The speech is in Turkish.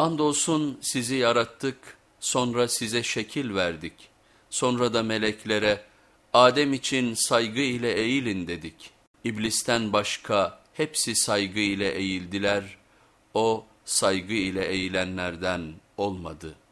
Andolsun sizi yarattık, sonra size şekil verdik. Sonra da meleklere Adem için saygı ile eğilin dedik. İblisten başka hepsi saygı ile eğildiler, o saygı ile eğilenlerden olmadı.''